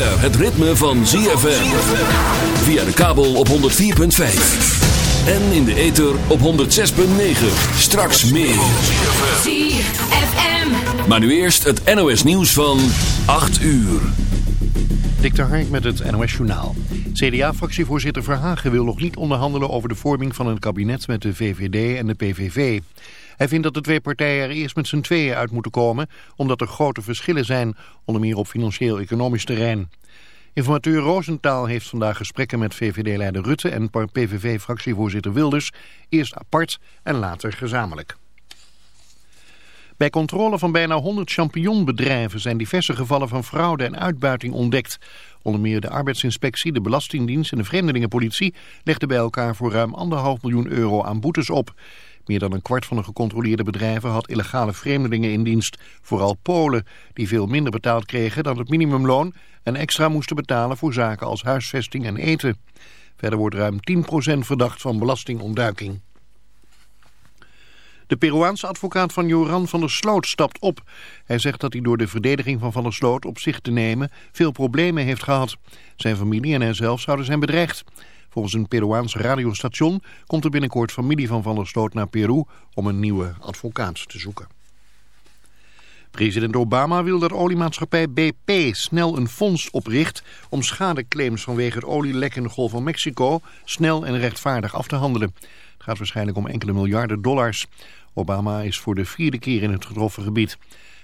zover het ritme van ZFM Via de kabel op 104.5. En in de ether op 106.9. Straks meer. ZFM. Maar nu eerst het NOS nieuws van 8 uur. Dikter Hark met het NOS Journaal. CDA-fractievoorzitter Verhagen wil nog niet onderhandelen over de vorming van een kabinet met de VVD en de PVV. Hij vindt dat de twee partijen er eerst met z'n tweeën uit moeten komen... omdat er grote verschillen zijn, onder meer op financieel-economisch terrein. Informateur Roosentaal heeft vandaag gesprekken met VVD-leider Rutte en PVV-fractievoorzitter Wilders, eerst apart en later gezamenlijk. Bij controle van bijna 100 champignonbedrijven zijn diverse gevallen van fraude en uitbuiting ontdekt. Onder meer de arbeidsinspectie, de belastingdienst en de vreemdelingenpolitie legden bij elkaar voor ruim 1,5 miljoen euro aan boetes op. Meer dan een kwart van de gecontroleerde bedrijven had illegale vreemdelingen in dienst. Vooral Polen, die veel minder betaald kregen dan het minimumloon en extra moesten betalen voor zaken als huisvesting en eten. Verder wordt ruim 10% verdacht van belastingontduiking. De Peruaanse advocaat van Joran van der Sloot stapt op. Hij zegt dat hij door de verdediging van Van der Sloot op zich te nemen veel problemen heeft gehad. Zijn familie en hij zelf zouden zijn bedreigd. Volgens een Peruaans radiostation komt er binnenkort familie van Van der Sloot naar Peru om een nieuwe advocaat te zoeken. President Obama wil dat oliemaatschappij BP snel een fonds opricht om schadeclaims vanwege het olielek in de Golf van Mexico snel en rechtvaardig af te handelen. Het gaat waarschijnlijk om enkele miljarden dollars. Obama is voor de vierde keer in het getroffen gebied.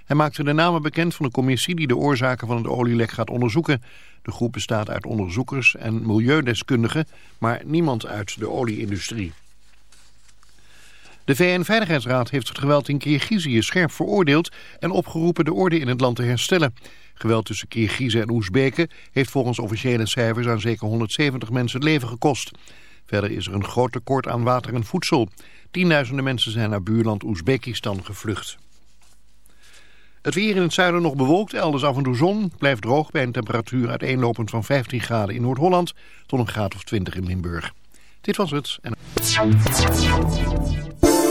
Hij maakte de namen bekend van een commissie die de oorzaken van het olielek gaat onderzoeken. De groep bestaat uit onderzoekers en milieudeskundigen, maar niemand uit de olieindustrie. De VN-veiligheidsraad heeft het geweld in Kirgizië scherp veroordeeld en opgeroepen de orde in het land te herstellen. Geweld tussen Kirgizen en Oezbeken heeft volgens officiële cijfers aan zeker 170 mensen het leven gekost. Verder is er een groot tekort aan water en voedsel. Tienduizenden mensen zijn naar buurland Oezbekistan gevlucht. Het weer in het zuiden nog bewolkt, elders af en toe zon. Blijft droog bij een temperatuur uiteenlopend van 15 graden in Noord-Holland tot een graad of 20 in Limburg. Dit was het.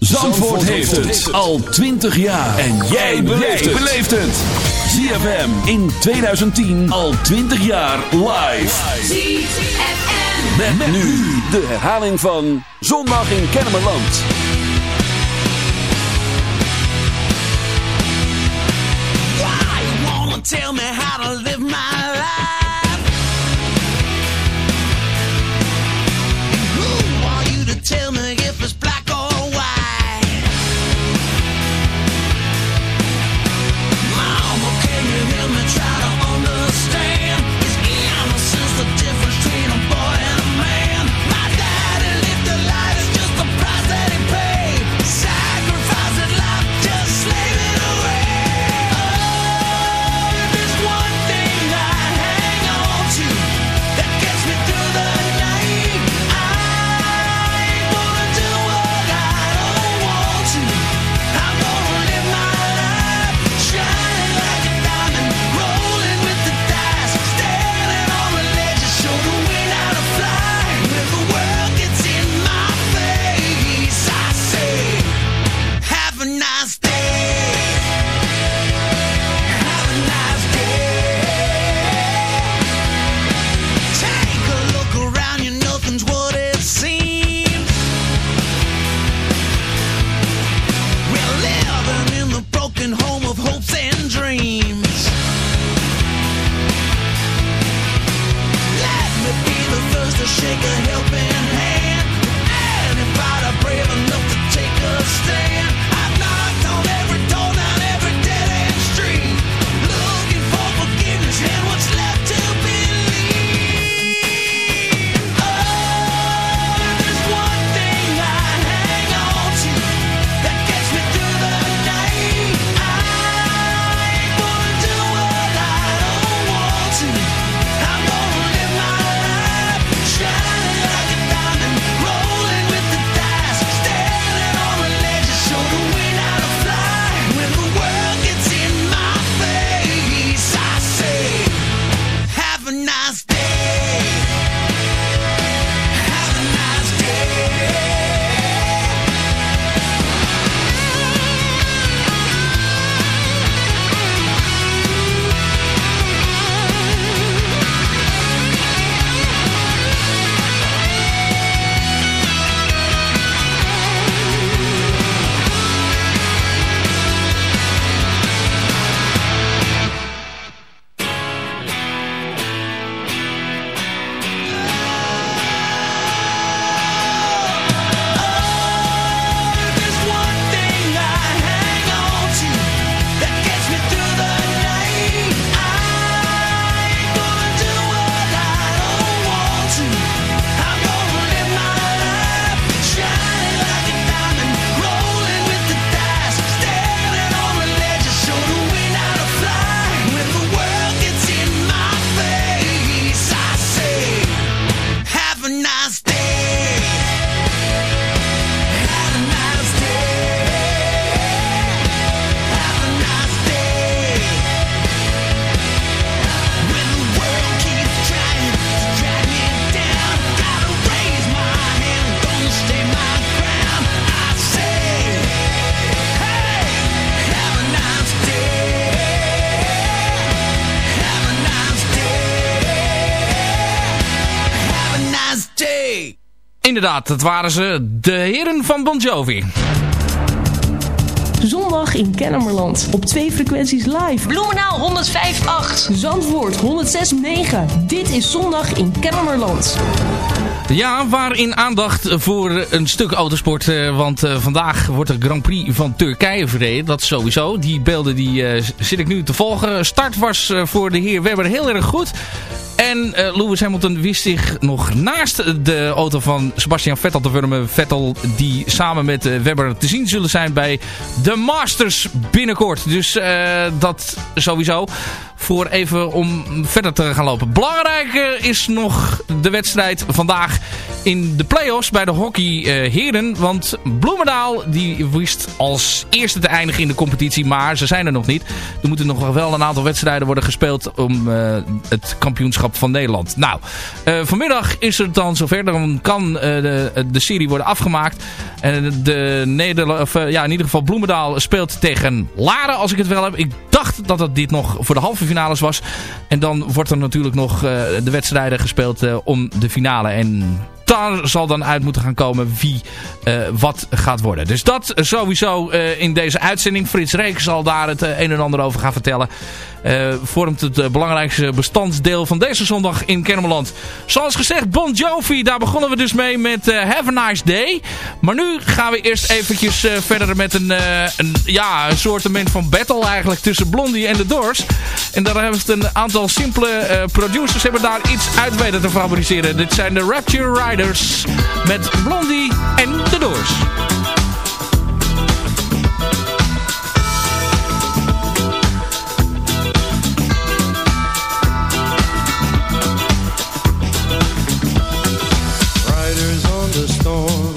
Zandvoort, Zandvoort heeft, het. het al 20 jaar. En jij beleeft het. ZFM in 2010 al 20 jaar live. ZFM. Met, met nu de herhaling van Zondag in Kennemerland. Why you wanna tell me how to live my life? inderdaad, dat waren ze, de heren van Bon Jovi. Zondag in Kennemerland. Op twee frequenties live. Bloemenaal 105.8. Zandvoort 106.9. Dit is Zondag in Kennemerland. Ja, waarin aandacht voor een stuk autosport. Eh, want eh, vandaag wordt de Grand Prix van Turkije verreden. Dat sowieso. Die beelden die eh, zit ik nu te volgen. Start was voor de heer Weber heel erg goed. En eh, Lewis Hamilton wist zich nog naast de auto van Sebastian Vettel te wurmen. Vettel die samen met eh, Webber te zien zullen zijn bij de Masters binnenkort. Dus eh, dat sowieso. Voor even om verder te gaan lopen. Belangrijk eh, is nog de wedstrijd vandaag in de play-offs bij de hockey eh, heren. Want Bloemendaal die wist als eerste te eindigen in de competitie. Maar ze zijn er nog niet. Er moeten nog wel een aantal wedstrijden worden gespeeld om eh, het kampioenschap van Nederland. Nou, vanmiddag is het dan zover. Dan kan de, de serie worden afgemaakt. En de Nederla of, ja, in ieder geval Bloemendaal speelt tegen Laren als ik het wel heb. Ik dacht dat het dit nog voor de halve finales was. En dan wordt er natuurlijk nog eh, de wedstrijden gespeeld eh, om de finale. En daar zal dan uit moeten gaan komen wie eh, wat gaat worden. Dus dat sowieso eh, in deze uitzending. Frits Reek zal daar het eh, een en ander over gaan vertellen. Vormt het belangrijkste bestandsdeel van deze zondag in Kennemerland. Zoals gezegd, Bon Jovi, daar begonnen we dus mee met Have a Nice Day. Maar nu gaan we eerst eventjes verder met een, een, ja, een soortement van battle eigenlijk tussen Blondie en de Doors. En daar hebben een aantal simpele producers hebben daar iets uit weten te fabriceren. Dit zijn de Rapture Riders met Blondie en de Doors. Riders on the storm.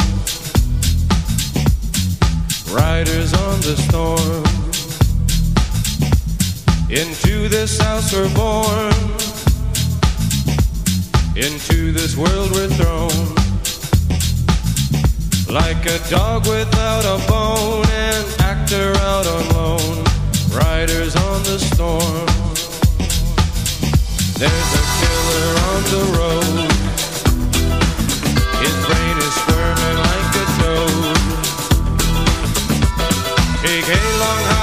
Riders on the storm. Into this house we're born. Into this world we're thrown. Like a dog without a bone, an actor out on loan. Riders on the storm. There's a killer on the road. His brain is squirming like a toad. Take a long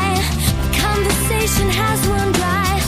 nation has one drive.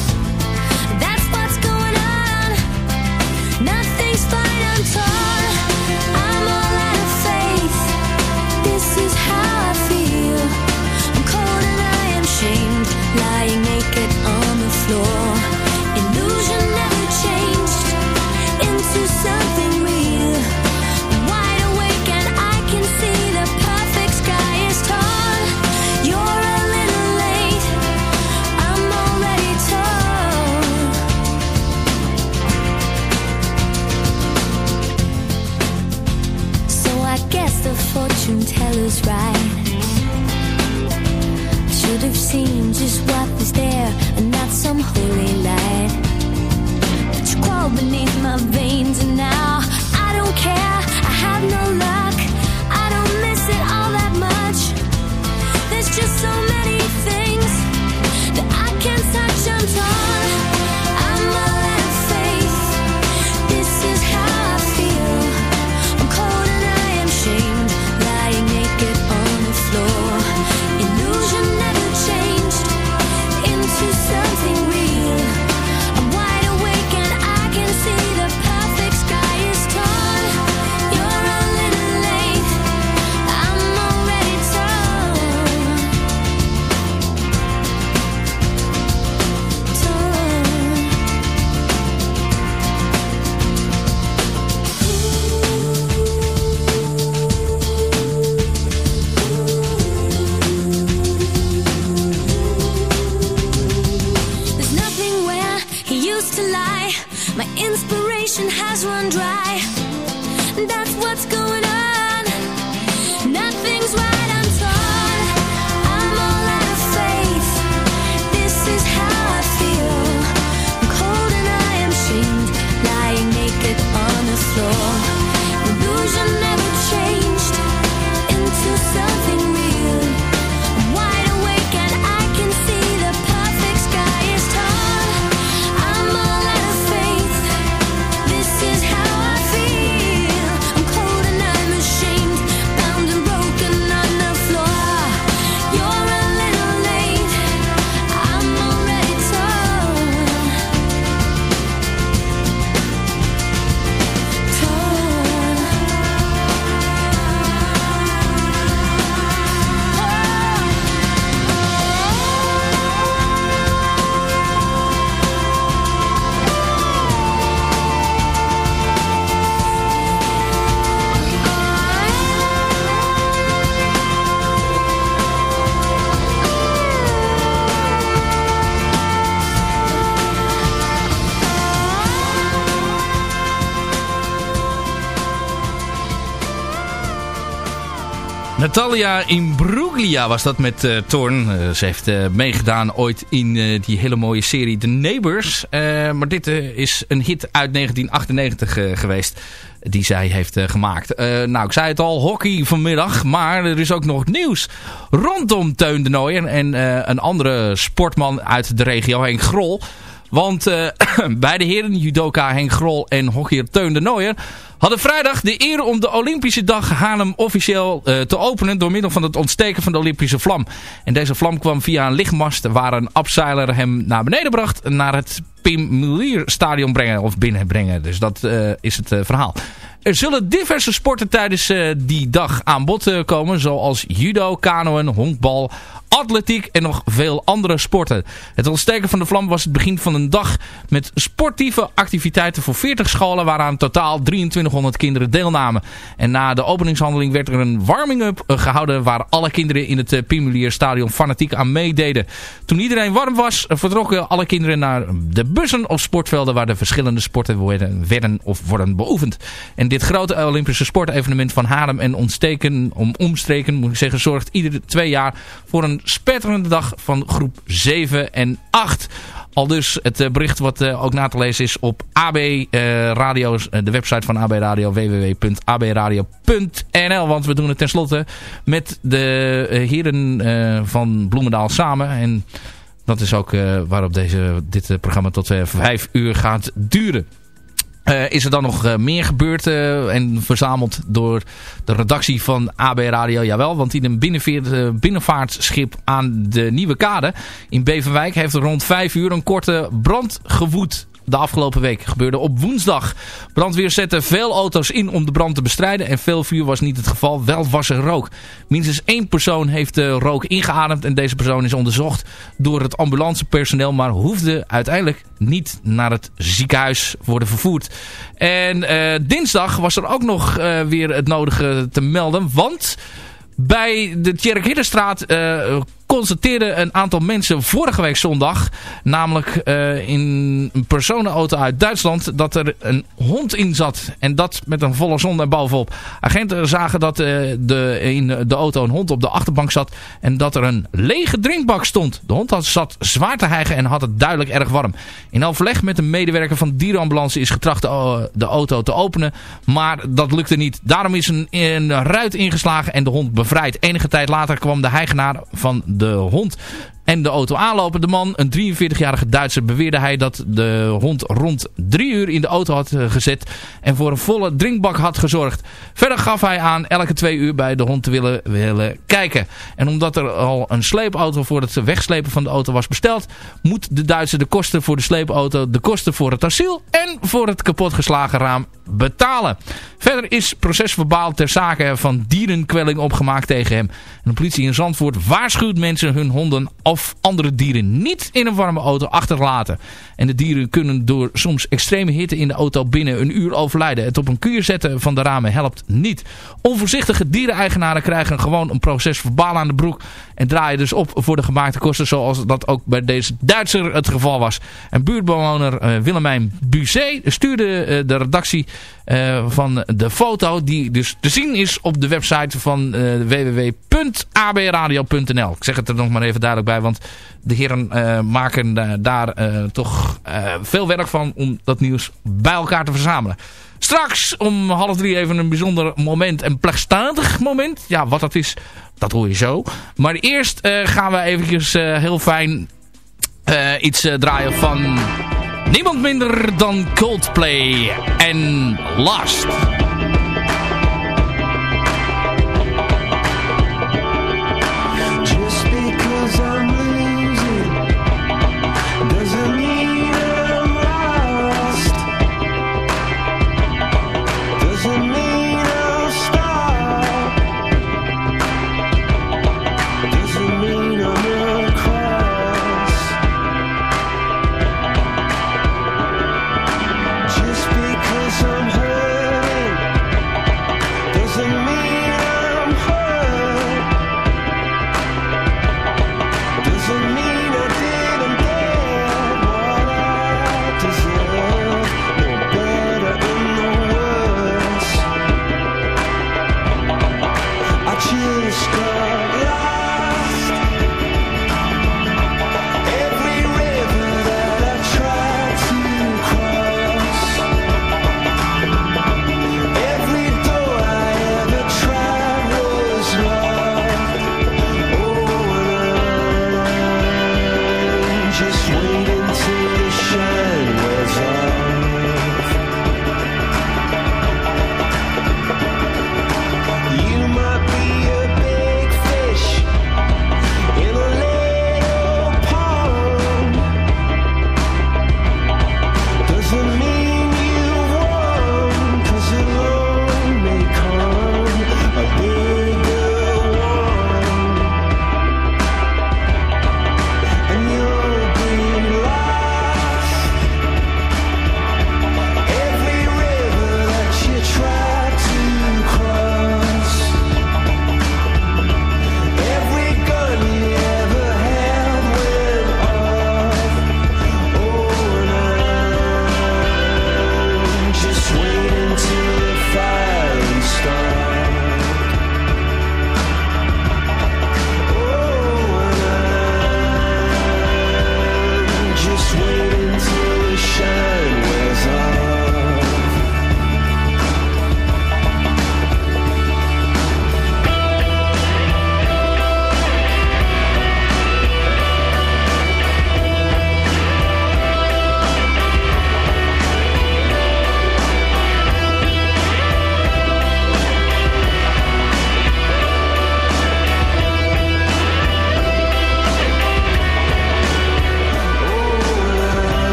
Teller's right. I should have seen just what was there and not some holy light. But you crawl beneath Natalia Imbruglia was dat met uh, Thorn. Uh, ze heeft uh, meegedaan ooit in die hele mooie serie The Neighbors. maar dit is een hit uit 1998 geweest die zij heeft gemaakt. nou, ik zei het al, hockey vanmiddag. Maar er is ook nog nieuws rondom Teun de Nooijer en een andere sportman uit de regio, Henk Grol. Want bij de heren judoka Henk Grol en hockeyer Teun de Nooijer hadden vrijdag de eer om de Olympische dag Haarlem officieel uh, te openen door middel van het ontsteken van de Olympische vlam. En deze vlam kwam via een lichtmast waar een abseiler hem naar beneden bracht naar het Pim Mulier stadion brengen of binnenbrengen. Dus dat uh, is het uh, verhaal. Er zullen diverse sporten tijdens die dag aan bod komen zoals judo, kanoën, honkbal, atletiek en nog veel andere sporten. Het ontsteken van de vlam was het begin van een dag met sportieve activiteiten voor 40 scholen waaraan totaal 2300 kinderen deelnamen. En na de openingshandeling werd er een warming-up gehouden waar alle kinderen in het Pimulier stadion fanatiek aan meededen. Toen iedereen warm was vertrokken alle kinderen naar de bussen of sportvelden waar de verschillende sporten werden, werden of worden beoefend. En dit grote Olympische sportevenement van Haarlem en ontsteken, om omstreken moet ik zeggen, zorgt iedere twee jaar voor een spetterende dag van groep 7 en 8. Al dus het uh, bericht wat uh, ook na te lezen is op AB uh, Radio's, de website van AB Radio, www.abradio.nl. Want we doen het tenslotte met de heren van Bloemendaal samen. En dat is ook waarop deze, dit programma tot vijf uur gaat duren. Uh, is er dan nog uh, meer gebeurd uh, en verzameld door de redactie van AB Radio? Jawel, want in een binnenvaartschip aan de Nieuwe Kade in Beverwijk heeft er rond vijf uur een korte brand gewoed de afgelopen week. Gebeurde op woensdag. Brandweer zette veel auto's in om de brand te bestrijden. En veel vuur was niet het geval. Wel was er rook. Minstens één persoon heeft de rook ingeademd. En deze persoon is onderzocht door het ambulancepersoneel. Maar hoefde uiteindelijk niet naar het ziekenhuis worden vervoerd. En uh, dinsdag was er ook nog uh, weer het nodige te melden. Want bij de Tjerk Hiddenstraat uh, constateerden een aantal mensen vorige week zondag, namelijk uh, in een personenauto uit Duitsland, dat er een hond in zat. En dat met een volle zon er bovenop. Agenten zagen dat uh, de, in de auto een hond op de achterbank zat en dat er een lege drinkbak stond. De hond had, zat zwaar te hijgen en had het duidelijk erg warm. In overleg met een medewerker van dierenambulance is getracht de, de auto te openen, maar dat lukte niet. Daarom is een, een ruit ingeslagen en de hond bevrijd. Enige tijd later kwam de eigenaar van de de hond en de auto aanlopen. De man, een 43-jarige Duitser, beweerde hij dat de hond rond drie uur in de auto had eh, gezet en voor een volle drinkbak had gezorgd. Verder gaf hij aan elke twee uur bij de hond te willen, willen kijken. En omdat er al een sleepauto voor het wegslepen van de auto was besteld, moet de Duitser de kosten voor de sleepauto, de kosten voor het asiel en voor het kapotgeslagen raam betalen. Verder is procesverbaal ter zake van dierenkwelling opgemaakt tegen hem. En de politie in Zandvoort waarschuwt mensen hun honden of andere dieren niet in een warme auto achterlaten. En de dieren kunnen door soms extreme hitte in de auto binnen een uur overlijden. Het op een kuur zetten van de ramen helpt niet. Onvoorzichtige diereneigenaren krijgen gewoon een proces verbaal aan de broek. En draaien dus op voor de gemaakte kosten zoals dat ook bij deze Duitser het geval was. En buurtbewoner uh, Willemijn Buzet stuurde uh, de redactie uh, van de foto die dus te zien is op de website van www.abradio.nl. Ik zeg het er nog maar even duidelijk bij, want de heren maken daar toch veel werk van om dat nieuws bij elkaar te verzamelen. Straks om half drie even een bijzonder moment, een plechtstatig moment. Ja, wat dat is, dat hoor je zo. Maar eerst gaan we eventjes heel fijn iets draaien van niemand minder dan Coldplay en Last.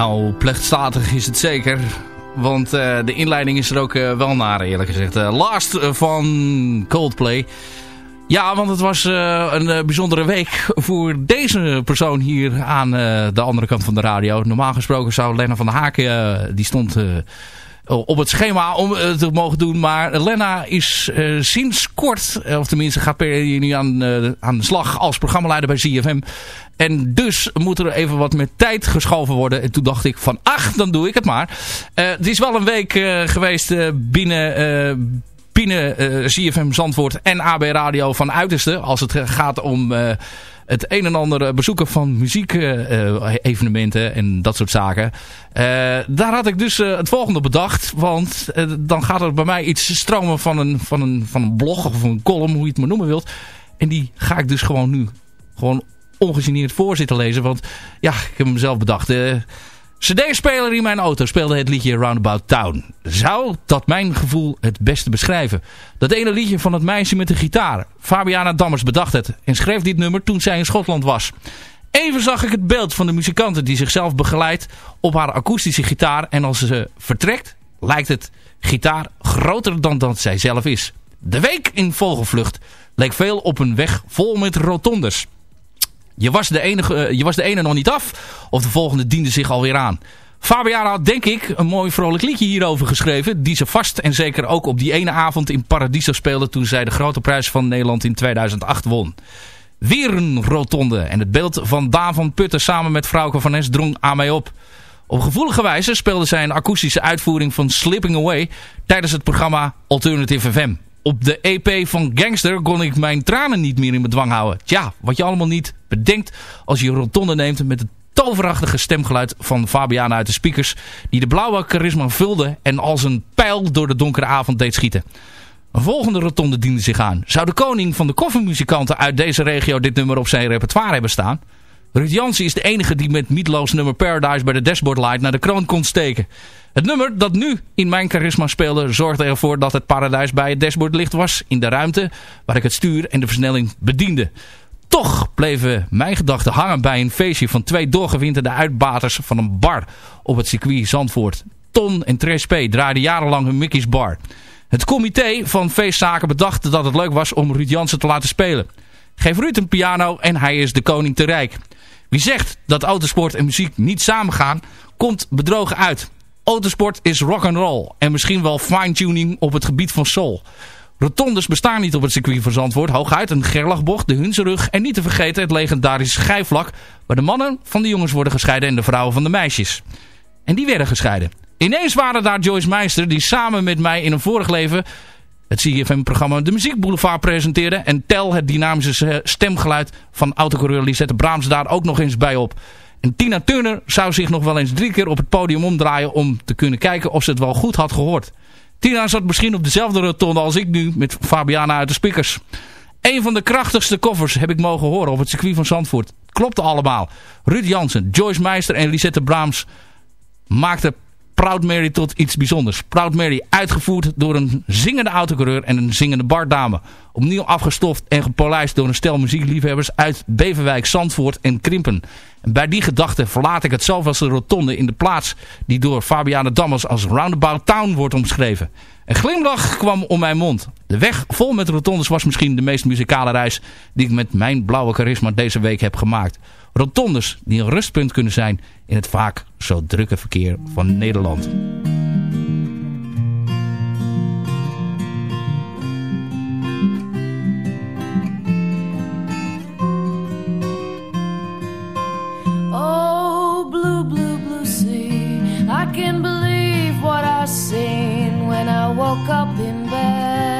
Nou, plechtstatig is het zeker. Want eh, de inleiding is er ook eh, wel naar, eerlijk gezegd. Eh, Last van Coldplay. Ja, want het was een bijzondere week voor deze persoon hier aan de andere kant van de radio. Normaal gesproken zou Lena van der Haken, die stond op het schema om het te mogen doen. Maar Lena is sinds kort, of tenminste gaat per nu aan, aan de slag als programmaleider bij ZFM. En dus moet er even wat met tijd geschoven worden. En toen dacht ik van, ach, dan doe ik het maar. Het is wel een week geweest binnen, binnen CFM Zandvoort en AB Radio van uiterste. Als het gaat om het een en ander bezoeken van muziek-evenementen en dat soort zaken. daar had ik dus het volgende bedacht. Want dan gaat er bij mij iets stromen van een, van, een, van een blog of een column, hoe je het maar noemen wilt. En die ga ik dus gewoon nu gewoon ongegeneerd voor zitten lezen. Want ja, ik heb hem zelf bedacht. Cd-speler in mijn auto speelde het liedje Roundabout Town. Zou dat mijn gevoel het beste beschrijven? Dat ene liedje van het meisje met de gitaar. Fabiana Dammers bedacht het en schreef dit nummer toen zij in Schotland was. Even zag ik het beeld van de muzikante die zichzelf begeleidt op haar akoestische gitaar. En als ze vertrekt, lijkt het gitaar groter dan dat zij zelf is. De week in vogelvlucht leek veel op een weg vol met rotondes. Je was, de enige, eh, je was de ene nog niet af. Of de volgende diende zich alweer aan. Fabiana had denk ik een mooi vrolijk liedje hierover geschreven. Die ze vast en zeker ook op die ene avond in Paradiso speelde. Toen zij de grote prijs van Nederland in 2008 won. Weer een rotonde. En het beeld van Daan van Putten samen met Frauke van Nes drong aan mij op. Op gevoelige wijze speelde zij een akoestische uitvoering van Slipping Away tijdens het programma Alternative FM op de EP van Gangster kon ik mijn tranen niet meer in bedwang houden. Tja, wat je allemaal niet bedenkt als je rotonde neemt met het toverachtige stemgeluid van Fabiana uit de speakers... die de blauwe charisma vulde en als een pijl door de donkere avond deed schieten. Een volgende rotonde diende zich aan. Zou de koning van de koffiemuzikanten uit deze regio dit nummer op zijn repertoire hebben staan? Ruud Jansen is de enige die met Meatloaf's nummer Paradise bij de Dashboard Light naar de kroon kon steken. Het nummer dat nu in mijn charisma speelde zorgde ervoor dat het paradijs bij het dashboardlicht was in de ruimte waar ik het stuur en de versnelling bediende. Toch bleven mijn gedachten hangen bij een feestje van twee doorgewinterde uitbaters van een bar op het circuit Zandvoort. Ton en Trace P draaiden jarenlang hun Mickey's Bar. Het comité van feestzaken bedacht dat het leuk was om Ruud Jansen te laten spelen. Geef Ruud een piano en hij is de koning te rijk. Wie zegt dat autosport en muziek niet samengaan, komt bedrogen uit. Autosport is rock and roll en misschien wel fine-tuning op het gebied van soul. Rotondes bestaan niet op het circuit van Zandvoort. Hooguit een gerlachbocht, de Hunzenrug en niet te vergeten het legendarische schijfvlak... waar de mannen van de jongens worden gescheiden en de vrouwen van de meisjes. En die werden gescheiden. Ineens waren daar Joyce Meister die samen met mij in een vorig leven... het CFM-programma De Muziek Boulevard presenteerde... en tel het dynamische stemgeluid van autocoureur Lisette Braams daar ook nog eens bij op... En Tina Turner zou zich nog wel eens drie keer op het podium omdraaien om te kunnen kijken of ze het wel goed had gehoord. Tina zat misschien op dezelfde rotonde als ik nu met Fabiana uit de speakers. Een van de krachtigste koffers heb ik mogen horen op het circuit van Zandvoort. Klopte allemaal. Ruud Jansen, Joyce Meister en Lisette Braams maakten Proud Mary tot iets bijzonders. Proud Mary uitgevoerd door een zingende autocoureur en een zingende bardame. Opnieuw afgestoft en gepolijst door een stel muziekliefhebbers uit Beverwijk, Zandvoort en Krimpen. En bij die gedachte verlaat ik het zelf als de rotonde in de plaats die door Fabiane Dammers als Roundabout Town wordt omschreven. Een glimlach kwam om mijn mond. De weg vol met rotondes was misschien de meest muzikale reis die ik met mijn blauwe charisma deze week heb gemaakt. Rotondes die een rustpunt kunnen zijn in het vaak zo drukke verkeer van Nederland. Oh, blue, blue, blue sea. I can't believe what I seen when I woke up in bed.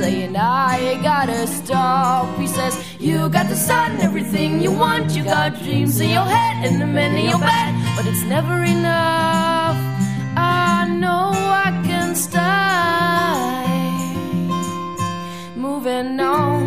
Saying, I gotta stop. He says, You got the sun everything you want. You got dreams in your head and the men in your bed, but it's never enough. I know I can stay. Moving on,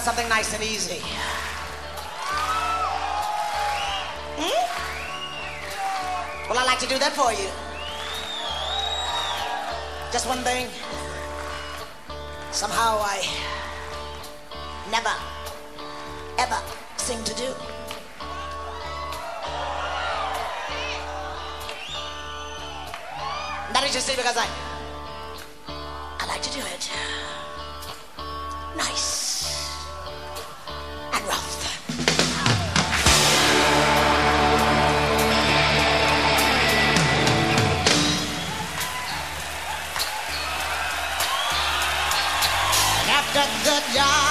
about something nice and easy? Hmm? Well, I'd like to do that for you. Just one thing. Somehow I never, ever seem to do. That is just because I yeah.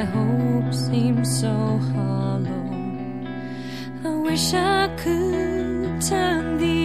My hope seem so hollow. I wish I could turn the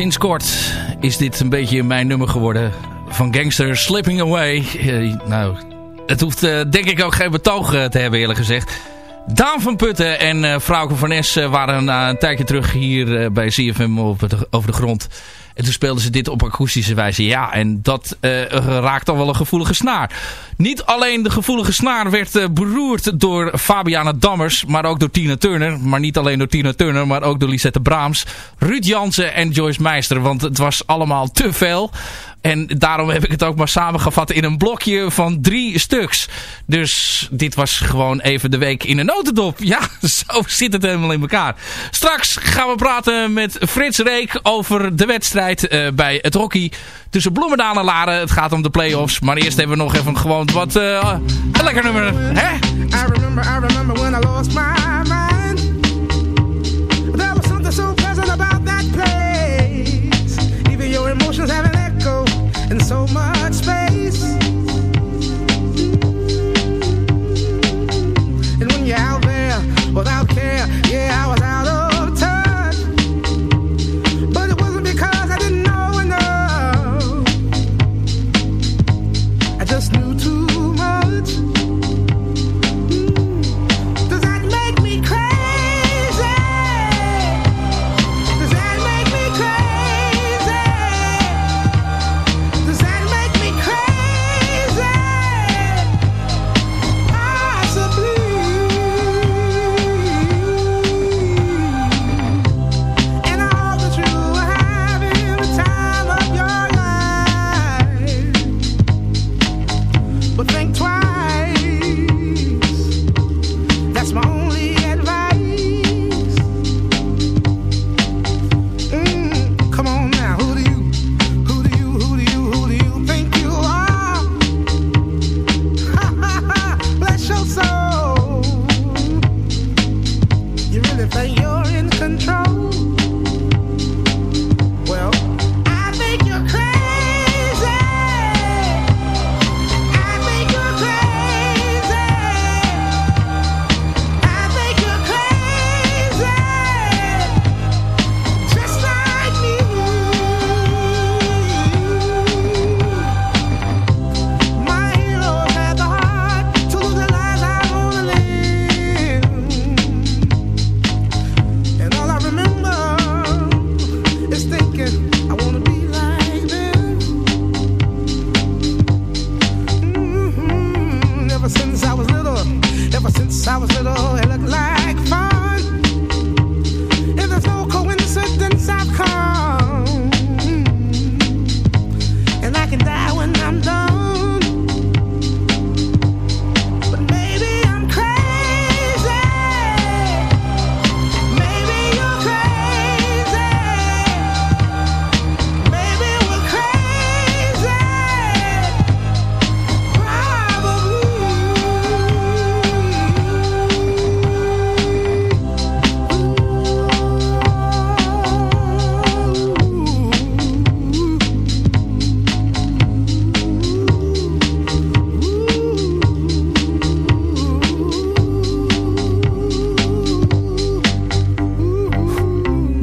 Sinds kort is dit een beetje mijn nummer geworden. Van Gangster Slipping Away. Eh, nou, het hoeft eh, denk ik ook geen betoog eh, te hebben eerlijk gezegd. Daan van Putten en eh Frauke van eh, waren na een tijdje terug hier bij CFM op het, over de grond. En toen speelden ze dit op akoestische wijze. Ja, en dat raakt dan wel een gevoelige snaar. Niet alleen de gevoelige snaar werd beroerd door Fabiana Dammers, maar ook door Tina Turner. Maar niet alleen door Tina Turner, maar ook door Lisette Braams, Ruud Jansen en Joyce Meister. Want het was allemaal te veel. En daarom heb ik het ook maar samengevat in een blokje van drie stuks. Dus dit was gewoon even de week in een notendop. Ja, zo zit het helemaal in elkaar. Straks gaan we praten met Frits Reek over de wedstrijd eh, bij het hockey tussen Bloemendaal en Laren. Het gaat om de playoffs. Maar eerst hebben we nog even gewoon wat... Eh, een lekker nummer, hè? I remember, I remember when I lost my mind. There was something so pleasant about that place. Even your emotions haven't so much space. And when you're out there without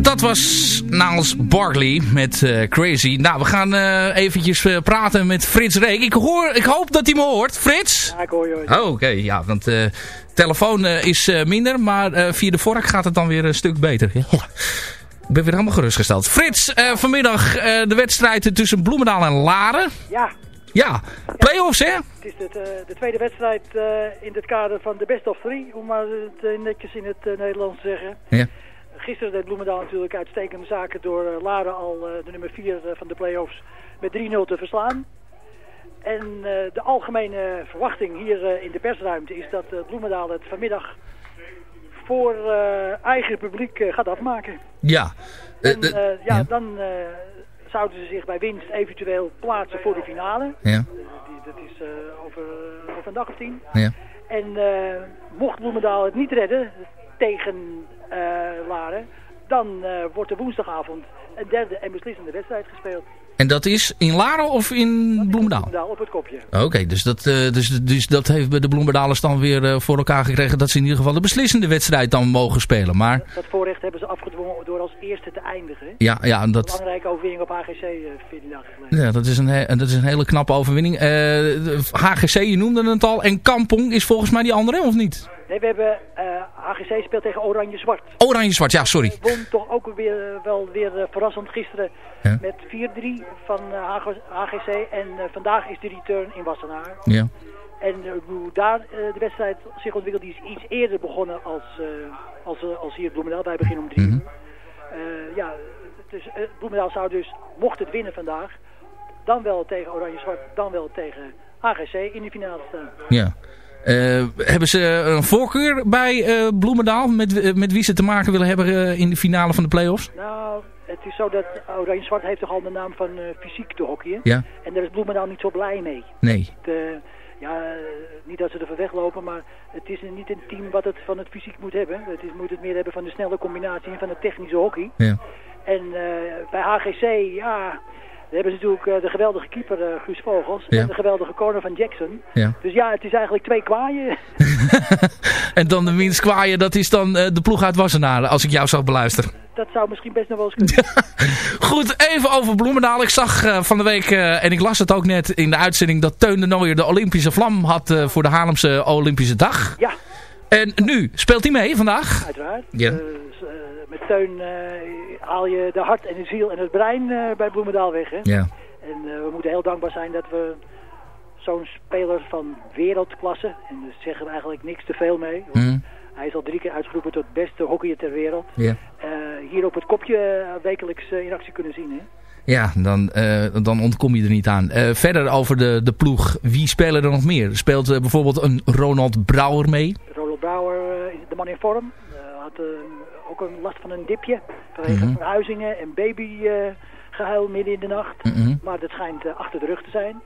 Dat was Niles Barkley met eh, Crazy. Nou, we gaan eh, eventjes eh, praten met Frits Reek. Ik, hoor, ik hoop dat hij me hoort. Frits? Ja, ik hoor je. Oh, oké. Ja, want eh telefoon is minder, maar via de vork gaat het dan weer een stuk beter. Ja. Ik ben weer helemaal gerustgesteld. Frits, vanmiddag de wedstrijd tussen Bloemendaal en Laren. Ja, Ja, play-offs hè? het is het, de tweede wedstrijd in het kader van de best of three, om maar het netjes in het Nederlands te zeggen. Ja. Gisteren deed Bloemendaal natuurlijk uitstekende zaken door eh, Laren al eh, de nummer 4 van de play-offs met 3-0 te verslaan. En eh, de algemene verwachting hier eh, in de persruimte is dat eh, Bloemendaal het vanmiddag voor eh, eigen publiek eh, gaat afmaken. Ja. Eh, En eh, ja, ja. dan eh, zouden ze zich bij winst eventueel plaatsen voor de finale. Ja. Die, dat is eh, over, over een dag of tien. Ja. En eh, mocht Bloemendaal het niet redden tegen eh, Laren, dan eh, wordt er woensdagavond een derde en beslissende wedstrijd gespeeld. En dat is in Laren of in Bloemendaal? Bloemendaal op het kopje. Oké, dus, dat, eh, dus, dus dat heeft bij de Bloemendalers dan weer voor elkaar gekregen dat ze in ieder geval de beslissende wedstrijd dan mogen spelen. Maar Dat voorrecht hebben ze afgedwongen door als eerste te eindigen. ja, ja en dat, Belangrijke overwinning op HGC 14 dagen geleden. ja, dat, is een, dat is een hele knappe overwinning. De HGC, je noemde het al. En Kampong is volgens mij die andere, of niet? Nee, we hebben eh, HGC speelt tegen Oranje-Zwart. Oranje-zwart, ja, sorry. won toch ook weer, eh, wel weer eh, verrassend gisteren Ja. met 4-3 van HG HGC. En vandaag is de return in Wassenaar. Ja. En hoe daar de wedstrijd zich ontwikkelt, die is iets eerder begonnen als, als, als hier Bloemendaal. Wij beginnen om drie Mhm. uur. Ja, dus Bloemendaal zou dus, mocht het winnen vandaag, dan wel tegen Oranje-Zwart, dan wel tegen HGC in de finale staan. Ja. Eh, hebben ze een voorkeur bij eh, Bloemendaal met, eh, met wie ze te maken willen hebben in de finale van de play-offs? Nou, het is zo dat Oranje-Zwart heeft toch al de naam van fysiek te hockeyen. Ja. En daar is Bloemendaal niet zo blij mee. Nee. De, ja, niet dat ze er van weglopen, maar het is niet een team wat het van het fysiek moet hebben. Het is, moet het meer hebben van de snelle combinatie en van het technische hockey. Ja. En bij HGC, ja, Dan hebben ze natuurlijk eh, de geweldige keeper eh, Guus Vogels Ja. en de geweldige corner van Jackson. Ja. Dus ja, het is eigenlijk twee kwaaien. En dan de minst kwaaie, dat is dan eh, de ploeg uit Wassenaar, als ik jou zou beluisteren. Dat zou misschien best nog wel eens kunnen. Goed, even over Bloemendaal. Ik zag van de week, en ik las het ook net in de uitzending, dat Teun de Nooier de Olympische vlam had voor de Haarlemse Olympische Dag. Ja. En nu, speelt hij mee vandaag? Uiteraard. Ja. Met Teun haal je de hart en de ziel en het brein eh, bij Bloemendaal weg. Hè? Ja. En eh, we moeten heel dankbaar zijn dat we zo'n speler van wereldklasse, en daar zeggen we eigenlijk niks te veel mee. Mhm. Hij is al drie keer uitgeroepen tot beste hockeyer ter wereld. Ja. Eh, hier op het kopje wekelijks in actie kunnen zien. Hè? Ja, dan, dan ontkom je er niet aan. Verder over de, de ploeg. Wie spelen er nog meer? Er speelt bijvoorbeeld een Ronald Brouwer mee. Ronald Brouwer, is de man in vorm, had eh, ook een last van een dipje vanwege Mhm. verhuizingen en babygehuil midden in de nacht. Mhm. Maar dat schijnt eh, achter de rug te zijn.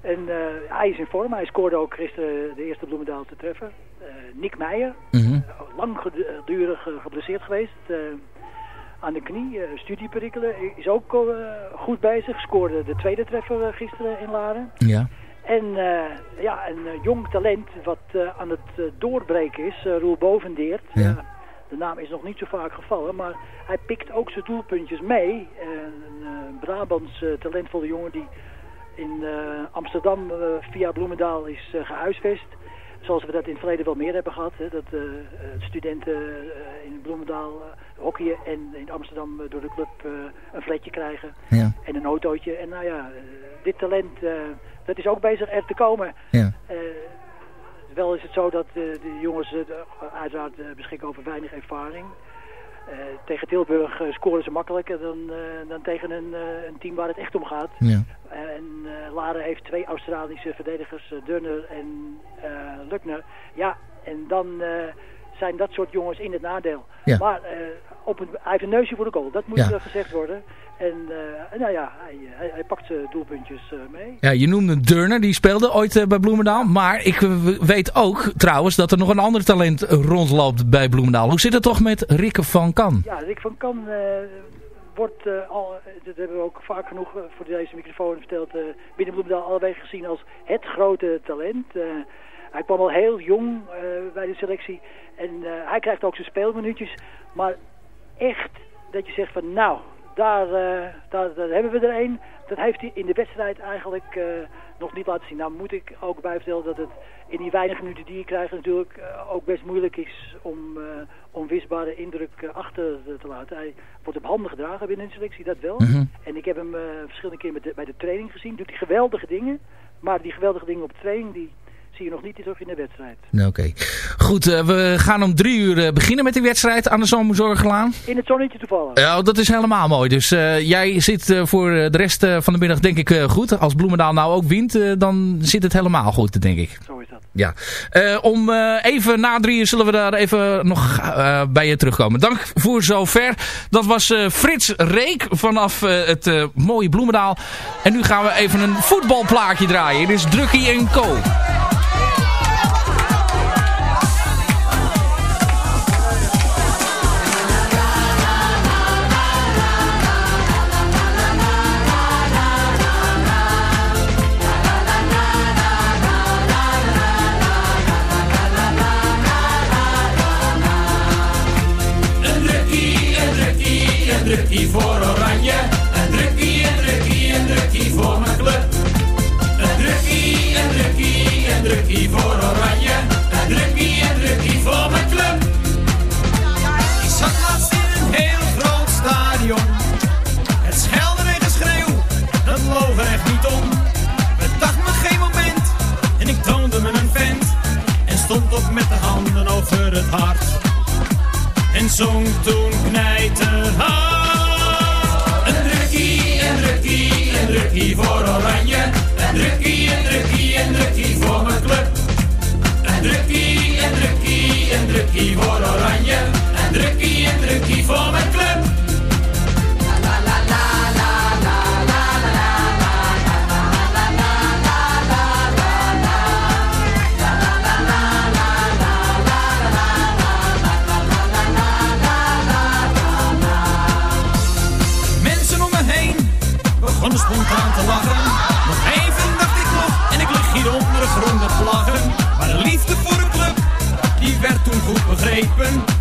En eh, hij is in vorm. Hij scoorde ook gisteren de eerste Bloemendaal te treffen. Eh, Nick Meijer, Mhm. lang gedurig eh, geblesseerd geweest. eh, aan de knie, eh, studieperikelen. Is ook eh, goed bezig. Scoorde de tweede treffer eh, gisteren in Laren. Ja. En eh, ja, een eh, jong talent wat eh, aan het doorbreken is, Roel Bovendeert. Ja. De naam is nog niet zo vaak gevallen, maar hij pikt ook zijn doelpuntjes mee. Een Brabants talentvolle jongen die in Amsterdam via Bloemendaal is eh, gehuisvest. Zoals we dat in het verleden wel meer hebben gehad. Hè, dat studenten in Bloemendaal hockeyen en in Amsterdam door de club een flatje krijgen. Ja. En een autootje. En nou ja, dit talent, dat is ook bezig er te komen. Ja. Eh, wel is het zo dat eh, de jongens eh, uiteraard beschikken over weinig ervaring. Tegen Tilburg scoren ze makkelijker dan, dan tegen een, een team waar het echt om gaat. Ja. En Laren heeft twee Australische verdedigers, Dunner en Luckner. Ja, en dan zijn dat soort jongens in het nadeel. Ja. Maar op een, hij heeft een neusje voor de goal, dat moet Ja. eh, gezegd worden. En eh, nou ja, hij, hij, hij pakt zijn doelpuntjes eh, mee. Ja, je noemde Durner, die speelde ooit eh, bij Bloemendaal. Maar ik eh, weet ook trouwens dat er nog een ander talent rondloopt bij Bloemendaal. Hoe zit het toch met Rikke van Kan? Ja, Rick van Kan eh, wordt eh, al, dat hebben we ook vaak genoeg eh, voor deze microfoon verteld, eh, binnen Bloemendaal allebei gezien als het grote talent. Eh, hij kwam al heel jong eh, bij de selectie en eh, hij krijgt ook zijn speelminuutjes. Maar echt dat je zegt van nou, daar, eh, daar, daar hebben we er een. Dat heeft hij in de wedstrijd eigenlijk eh, nog niet laten zien. Nou moet ik ook bij vertellen dat het in die weinige minuten die je krijgt natuurlijk eh, ook best moeilijk is om onwisbare indruk achter te laten. Hij wordt op handen gedragen binnen een selectie, dat wel. Mhm. En ik heb hem verschillende met de- bij de training gezien. Doet hij geweldige dingen. Maar die geweldige dingen op de training, die zie je nog niet terug in de wedstrijd. Nou, Oké. Goed, eh, we gaan om drie uur eh, beginnen met die wedstrijd aan de Zomerzorglaan. In het zonnetje toevallig. Ja, dat is helemaal mooi. Dus eh, jij zit voor de rest van de middag denk ik goed. Als Bloemendaal nou ook wint, dan zit het helemaal goed, denk ik. Zo is dat. Ja. Om even na drieën zullen we daar even nog bij je terugkomen. Dank voor zover. Dat was Frits Reek vanaf het mooie Bloemendaal. En nu gaan we even een voetbalplaatje draaien. Dit is Drukkie Co.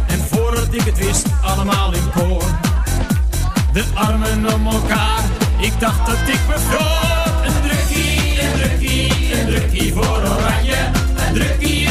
en voordat ik het wist, allemaal in koor. De armen om elkaar, ik dacht dat ik bevroor. Een drukkie, een drukkie, een drukkie voor oranje. Een drukkie,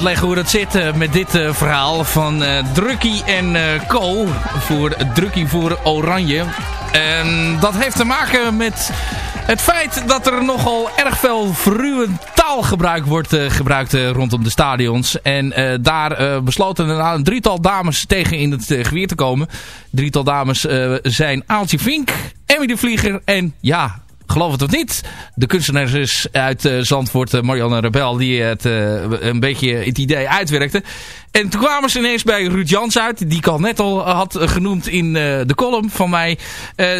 uitleggen hoe dat zit eh, met dit eh, verhaal van eh Drukkie en Co. Voor Drukkie voor Oranje. En dat heeft te maken met het feit dat er nogal erg veel verruwend taalgebruik wordt gebruikt rondom de stadions. En daar besloten een, drietal dames tegen in het geweer te komen. Drietal dames zijn Aaltje Vink, Emmy de Vlieger en ja, geloof het of niet, de kunstenares uit uh, Zandvoort, uh, Marianne Rebel, die het uh, een beetje het idee uitwerkte. En toen kwamen ze ineens bij Ruud Jans uit, die ik al net al had genoemd in de column van mij.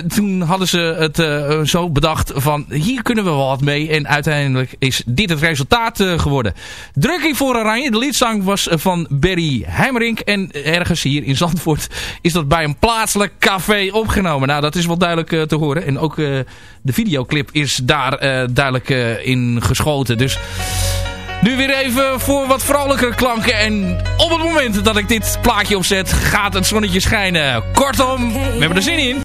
toen hadden ze het zo bedacht van, hier kunnen we wel wat mee. En uiteindelijk is dit het resultaat geworden. Drukking voor Oranje, de liedzang was van Berry Heimerink. En ergens hier in Zandvoort is dat bij een plaatselijk café opgenomen. Nou, dat is wel duidelijk te horen. En ook de videoclip is daar duidelijk in geschoten. Dus... Nu weer even voor wat vrolijkere klanken. En op het moment dat ik dit plaatje opzet, gaat het zonnetje schijnen. Kortom, we hebben er zin in.